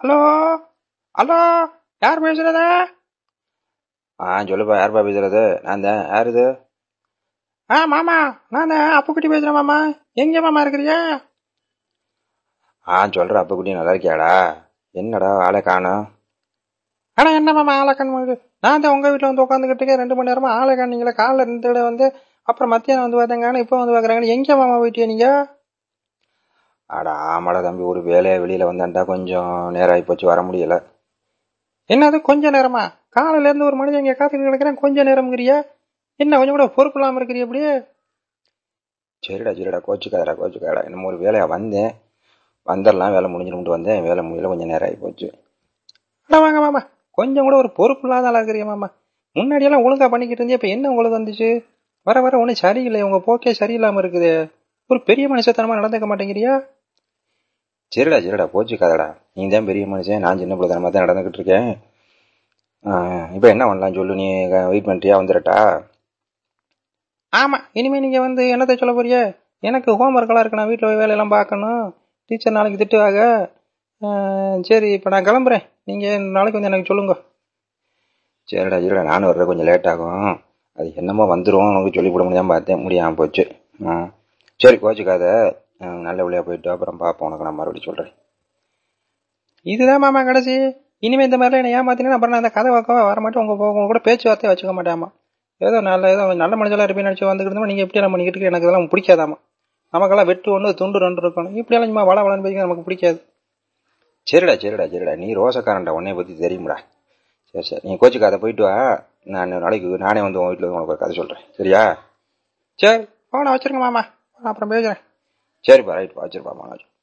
Hello? Hello? யார் பேசுறது? ஆ சொல்லுப்பா யாருப்பா பேசுறது? நான் தான். யார் இது? ஆ மாமா. நான் தான் அப்புக்குட்டி பேசுறேன் மாமா. எங்க மாமா இருக்கிறியா ஆ சொல்ற அப்ப குட்டி நல்லா இருக்கியாடா? என்னடா ஆளை காணோம்? ஆனா என்ன மாமா ஆளை கண் நான் தான் உங்க வீட்டுல வந்து உட்காந்துக்கிட்டு ரெண்டு மணி நேரமா ஆளை காணீங்களா காலைல தடவை வந்து அப்புறம் மத்தியானம் வந்து பார்த்தாங்க இப்போ வந்து பாக்குறாங்க எங்க மாமா போயிட்டியா நீங்க? அடா ஆமாடா தம்பி ஒரு வேலையை வெளியில வந்தான்டா கொஞ்சம் நேரம் ஆகி போச்சு வர முடியல. என்னது கொஞ்ச நேரமா? காலையில இருந்து ஒரு மனிதன் இங்க காத்துக்கிட்டு கிடக்கிறேன் கொஞ்ச நேரம்ங்கிறியா? என்ன கொஞ்சம் கூட பொறுப்பு இல்லாம இருக்கிறிய அப்படியே சரிடா சரிடா கோச்சுக்காதடா கோச்சுக்காதடா. இன்னும் ஒரு வேலையா வந்தேன். வந்துடலாம் வேலை முடிஞ்சிரும்ட்டு வந்தேன். வேலை முடியல கொஞ்சம் நேரம் ஆகி போச்சு அடா வாங்க மாமா கொஞ்சம் கூட ஒரு பொறுப்பு இல்லாத ஆளா இருக்கிறிய மாமா? முன்னாடியெல்லாம் ஒழுங்கா பண்ணிக்கிட்டு இருந்தே இப்ப என்ன உங்களுக்கு வந்துச்சு? வர வர ஒன்றும் சரியில்லை. உங்க போக்கே சரியில்லாம இருக்குது. ஒரு பெரிய மனுஷத்தனமா நடந்துக்க மாட்டேங்கிறியா? சரிடா சரிடா கோச்சுக்காதடா நீ தான் பெரிய மனுஷன் நான் சின்ன பிள்ளைத்தனமா தான் நடந்துகிட்டு இருக்கேன். இப்போ என்ன பண்ணலாம் சொல்லு நீ வெயிட் பண்ணிட்டியா வந்துடட்டா ஆமா இனிமே நீங்க வந்து என்னத்தை சொல்ல போறிய? எனக்கு ஹோம்ஒர்க் எல்லாம் இருக்கு நான் வீட்டுல போய் வேலையெல்லாம் பார்க்கணும். டீச்சர் நாளைக்கு திட்டுவாங்க. சரி இப்ப நான் கிளம்புறேன். நீங்க நாளைக்கு வந்து எனக்கு சொல்லுங்க. சரிடா சரிடா நானும் வர்ற கொஞ்சம் லேட் ஆகும். அது என்னமோ வந்துடும் உனக்கு சொல்லிவிட முடியாம பார்த்தேன். முடியாம போச்சு. ஆ சரி கோச்சுக்காத நல்ல வழியா போயிட்டு அப்புறம் பார்ப்போம் உனக்கு நான் மறுபடியும் சொல்றேன். இதுதான் மாமா கடைசி. இனிமே இந்த மாதிரிலாம் என்ன ஏமாத்தினா அப்புறம் நான் அந்த கதை வைக்க வர மாட்டேன் உங்க உங்க கூட பேச்சுவார்த்தையை வச்சுக்க மாட்டேமா ஏதோ நல்ல ஏதோ நல்ல மனுஷெல்லாம் இருப்பேன் நினைச்சு வந்துக்கிட்டு நீங்க எப்படி எல்லாம் பண்ணிக்கிட்டு? எனக்கு இதெல்லாம் பிடிக்காதாமா நமக்கெல்லாம் வெட்டு ஒன்று துண்டு ரெண்டு இருக்கணும். இப்படி எல்லாம் சும்மா வள வளன்னு பேசி நமக்கு பிடிக்காது. சரிடா சரிடா சரிடா. நீ ரோசக்காரன்டா உன்னைய பத்தி தெரியும்டா. சரி சரி. நீ கோச்சுக்காத போயிட்டு வா. நான் நாளைக்கு நானே வந்து உன் வீட்டில் உனக்கு கதை சொல்றேன். சரியா? சரி போன வச்சிருங்க மாமா. அப்புறம் જ્યારે રાઈટ વાજરવા માંડે છે